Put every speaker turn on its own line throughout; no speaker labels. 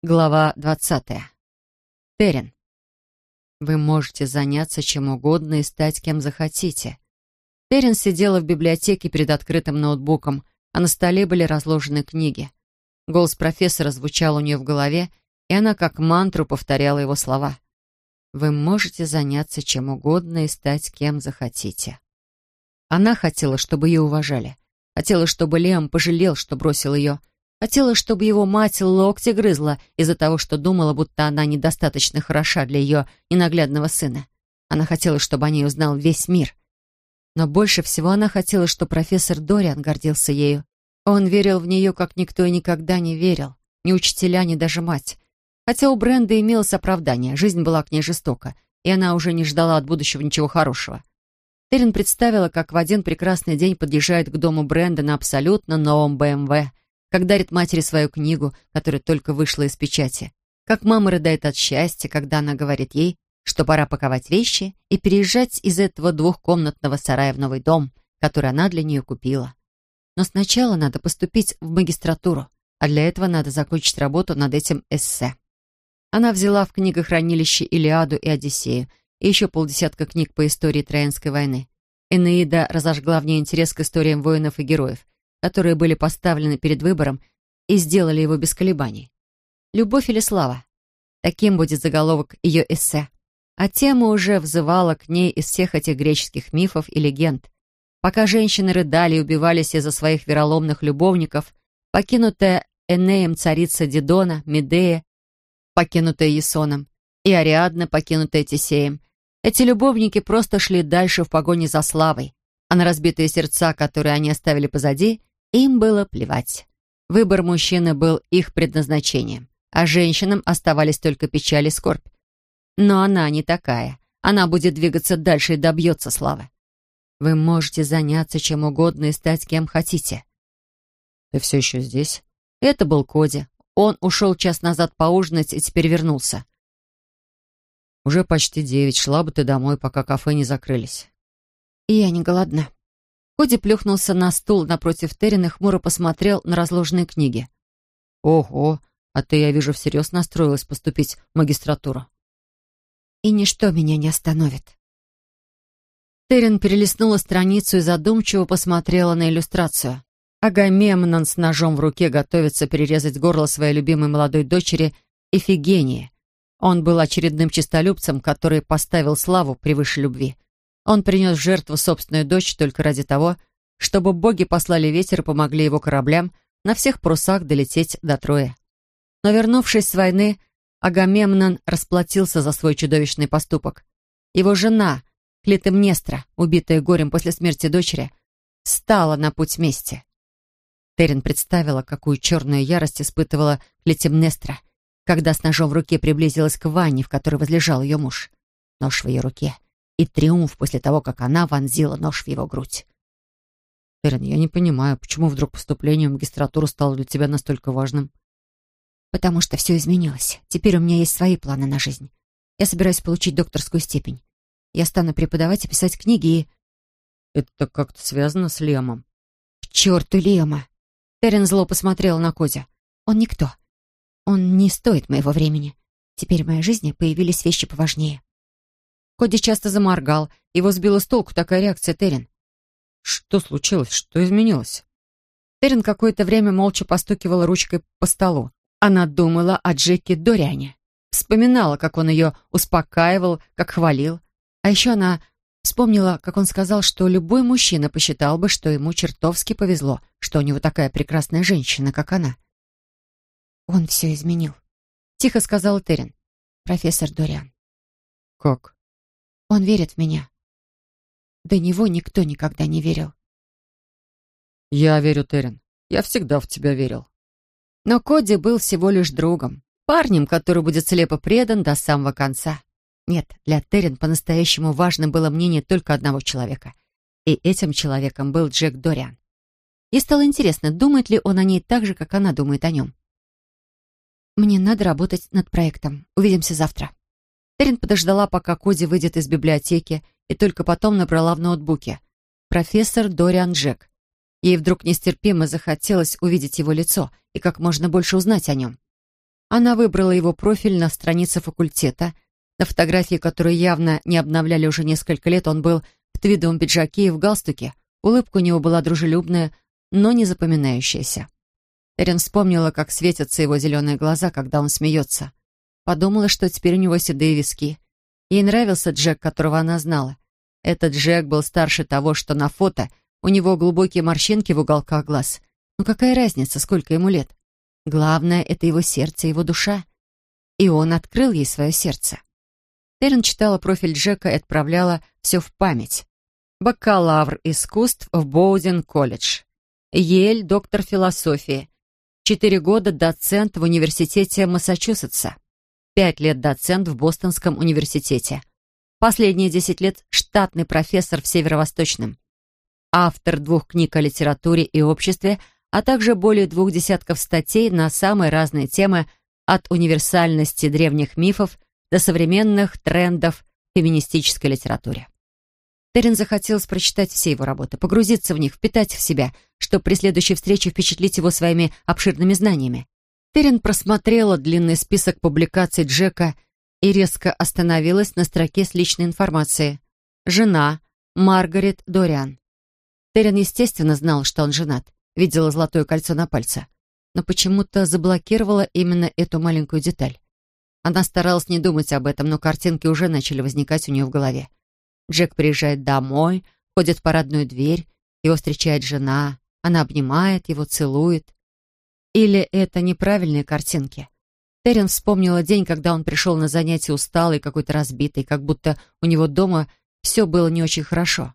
Глава двадцатая. Терен. Вы можете заняться чем угодно и стать кем захотите. Терен сидела в библиотеке перед открытым ноутбуком, а на столе были разложены книги. Голос профессора звучал у нее в голове, и она как мантру повторяла его слова. Вы можете заняться чем угодно и стать кем захотите. Она хотела, чтобы ее уважали. Хотела, чтобы Лем пожалел, что бросил ее, Хотела, чтобы его мать локти грызла из-за того, что думала, будто она недостаточно хороша для ее ненаглядного сына. Она хотела, чтобы о ней узнал весь мир. Но больше всего она хотела, чтобы профессор Дориан гордился ею. Он верил в нее, как никто и никогда не верил. Ни учителя, ни даже мать. Хотя у Бренды имелось оправдание, жизнь была к ней жестока, и она уже не ждала от будущего ничего хорошего. Терен представила, как в один прекрасный день подъезжает к дому Бренды на абсолютно новом БМВ — как дарит матери свою книгу, которая только вышла из печати, как мама рыдает от счастья, когда она говорит ей, что пора паковать вещи и переезжать из этого двухкомнатного сарая в новый дом, который она для нее купила. Но сначала надо поступить в магистратуру, а для этого надо закончить работу над этим эссе. Она взяла в книгохранилище Илиаду и Одиссею и еще полдесятка книг по истории Троянской войны. Энеида разожгла в ней интерес к историям воинов и героев, которые были поставлены перед выбором и сделали его без колебаний. «Любовь или слава?» Таким будет заголовок ее эссе. А тема уже взывала к ней из всех этих греческих мифов и легенд. Пока женщины рыдали и убивались из-за своих вероломных любовников, покинутая Энеем царица Дидона, Медея, покинутая Ясоном, и Ариадна, покинутая Тесеем, эти любовники просто шли дальше в погоне за славой, а на разбитые сердца, которые они оставили позади, им было плевать. Выбор мужчины был их предназначением, а женщинам оставались только печаль и скорбь. Но она не такая. Она будет двигаться дальше и добьется славы. Вы можете заняться чем угодно и стать кем хотите. Ты все еще здесь? Это был Коди. Он ушел час назад поужинать и теперь вернулся. Уже почти девять. Шла бы ты домой, пока кафе не закрылись. Я не голодна. Коди плюхнулся на стул напротив Террин и хмуро посмотрел на разложенные книги. «Ого, а ты, я вижу, всерьез настроилась поступить в магистратуру». «И ничто меня не остановит». Террин перелистнула страницу и задумчиво посмотрела на иллюстрацию. Агамемнон с ножом в руке готовится перерезать горло своей любимой молодой дочери Эфигении. Он был очередным честолюбцем, который поставил славу превыше любви. Он принес в жертву собственную дочь только ради того, чтобы боги послали ветер и помогли его кораблям на всех парусах долететь до Троя. Но вернувшись с войны, Агамемнон расплатился за свой чудовищный поступок. Его жена, Клитемнестра, убитая горем после смерти дочери, стала на путь мести. Терен представила, какую черную ярость испытывала Клитемнестра, когда с ножом в руке приблизилась к ванне, в которой возлежал ее муж. Нож в ее руке — и триумф после того, как она вонзила нож в его грудь. «Эрин, я не понимаю, почему вдруг поступление в магистратуру стало для тебя настолько важным?» «Потому что все изменилось. Теперь у меня есть свои планы на жизнь. Я собираюсь получить докторскую степень. Я стану преподавать и писать книги и...» «Это как-то связано с Лемом?» «К черту Лема!» Терен зло посмотрела на Козя. «Он никто. Он не стоит моего времени. Теперь в моей жизни появились вещи поважнее». Коди часто заморгал. Его сбила с толку такая реакция Терен. «Что случилось? Что изменилось?» Терен какое-то время молча постукивала ручкой по столу. Она думала о Джеке Дориане. Вспоминала, как он ее успокаивал, как хвалил. А еще она вспомнила, как он сказал, что любой мужчина посчитал бы, что ему чертовски повезло, что у него такая прекрасная женщина, как она. «Он все изменил», — тихо сказал Терен. «Профессор Дориан». «Как?» Он верит в меня. До него никто никогда не верил.
Я верю, Терен. Я всегда в тебя верил.
Но Коди был всего лишь другом. Парнем, который будет слепо предан до самого конца. Нет, для Терен по-настоящему важно было мнение только одного человека. И этим человеком был Джек Дориан. Ей стало интересно, думает ли он о ней так же, как она думает о нем. «Мне надо работать над проектом. Увидимся завтра». Эрин подождала, пока Коди выйдет из библиотеки, и только потом набрала в ноутбуке. «Профессор Дориан Джек». Ей вдруг нестерпимо захотелось увидеть его лицо и как можно больше узнать о нем. Она выбрала его профиль на странице факультета. На фотографии, которую явно не обновляли уже несколько лет, он был в твидовом пиджаке и в галстуке. Улыбка у него была дружелюбная, но не запоминающаяся. Эрин вспомнила, как светятся его зеленые глаза, когда он смеется. Подумала, что теперь у него седые виски. Ей нравился Джек, которого она знала. Этот Джек был старше того, что на фото. У него глубокие морщинки в уголках глаз. Но какая разница, сколько ему лет? Главное — это его сердце, его душа. И он открыл ей свое сердце. Террен читала профиль Джека и отправляла все в память. Бакалавр искусств в Боудин-колледж. Ель, доктор философии. Четыре года доцент в университете Массачусетса. Пять лет доцент в Бостонском университете. Последние десять лет штатный профессор в Северо-Восточном. Автор двух книг о литературе и обществе – а также более двух десятков статей на самые разные темы от универсальности древних мифов до современных трендов феминистической литературе. Терен захотелось прочитать все его работы, погрузиться в них, впитать в себя, чтобы при следующей встрече впечатлить его своими обширными знаниями. Терен просмотрела длинный список публикаций Джека и резко остановилась на строке с личной информацией. Жена Маргарет Дориан. Терен, естественно, знал, что он женат видела золотое кольцо на пальце, но почему-то заблокировала именно эту маленькую деталь. Она старалась не думать об этом, но картинки уже начали возникать у нее в голове. Джек приезжает домой, ходит в парадную дверь, его встречает жена, она обнимает его, целует. Или это неправильные картинки? Терен вспомнила день, когда он пришел на занятие усталый, какой-то разбитый, как будто у него дома все было не очень хорошо.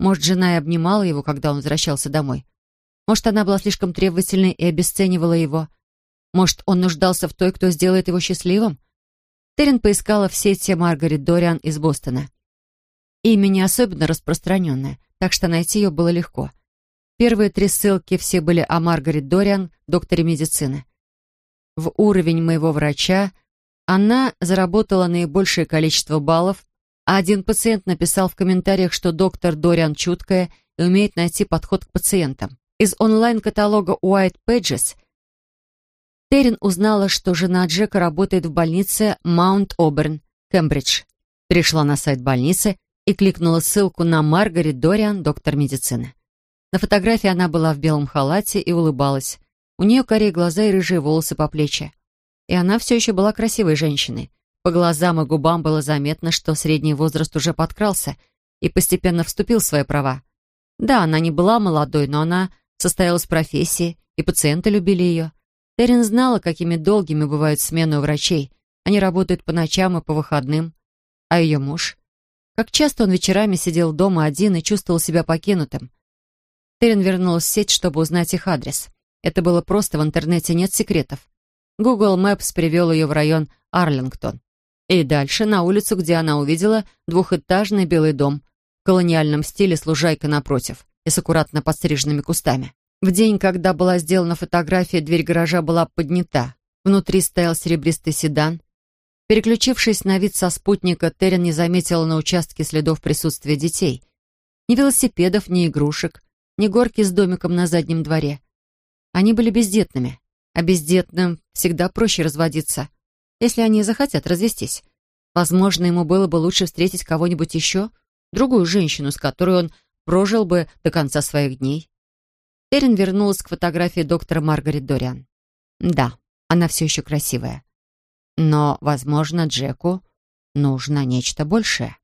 Может, жена и обнимала его, когда он возвращался домой, может, она была слишком требовательной и обесценивала его. Может, он нуждался в той, кто сделает его счастливым? Терен поискала в сети Маргарет Дориан из Бостона. Имя не особенно распространенное, так что найти ее было легко. Первые три ссылки все были о Маргарет Дориан, докторе медицины. В уровень моего врача она заработала наибольшее количество баллов, а один пациент написал в комментариях, что доктор Дориан чуткая и умеет найти подход к пациентам. Из онлайн-каталога White Pages Террин узнала, что жена Джека работает в больнице Маунт Оберн, Кембридж. Пришла на сайт больницы и кликнула ссылку на Маргарет Дориан, доктор медицины. На фотографии она была в белом халате и улыбалась. У нее корей глаза и рыжие волосы по плечи. И она все еще была красивой женщиной. По глазам и губам было заметно, что средний возраст уже подкрался и постепенно вступил в свои права. Да, она не была молодой, но она состоялась в профессии, и пациенты любили ее. Терен знала, какими долгими бывают смены у врачей. Они работают по ночам и по выходным. А ее муж? Как часто он вечерами сидел дома один и чувствовал себя покинутым. Терен вернулась в сеть, чтобы узнать их адрес. Это было просто, в интернете нет секретов. Google Maps привел ее в район Арлингтон. И дальше на улицу, где она увидела двухэтажный белый дом в колониальном стиле с лужайкой напротив и с аккуратно подстриженными кустами. В день, когда была сделана фотография, дверь гаража была поднята. Внутри стоял серебристый седан. Переключившись на вид со спутника, Терен не заметила на участке следов присутствия детей. Ни велосипедов, ни игрушек, ни горки с домиком на заднем дворе. Они были бездетными, а бездетным всегда проще разводиться, если они захотят развестись. Возможно, ему было бы лучше встретить кого-нибудь еще, другую женщину, с которой он прожил бы до конца своих дней. Терен вернулась к фотографии доктора Маргарет Дориан. Да, она все еще красивая. Но, возможно, Джеку нужно нечто большее.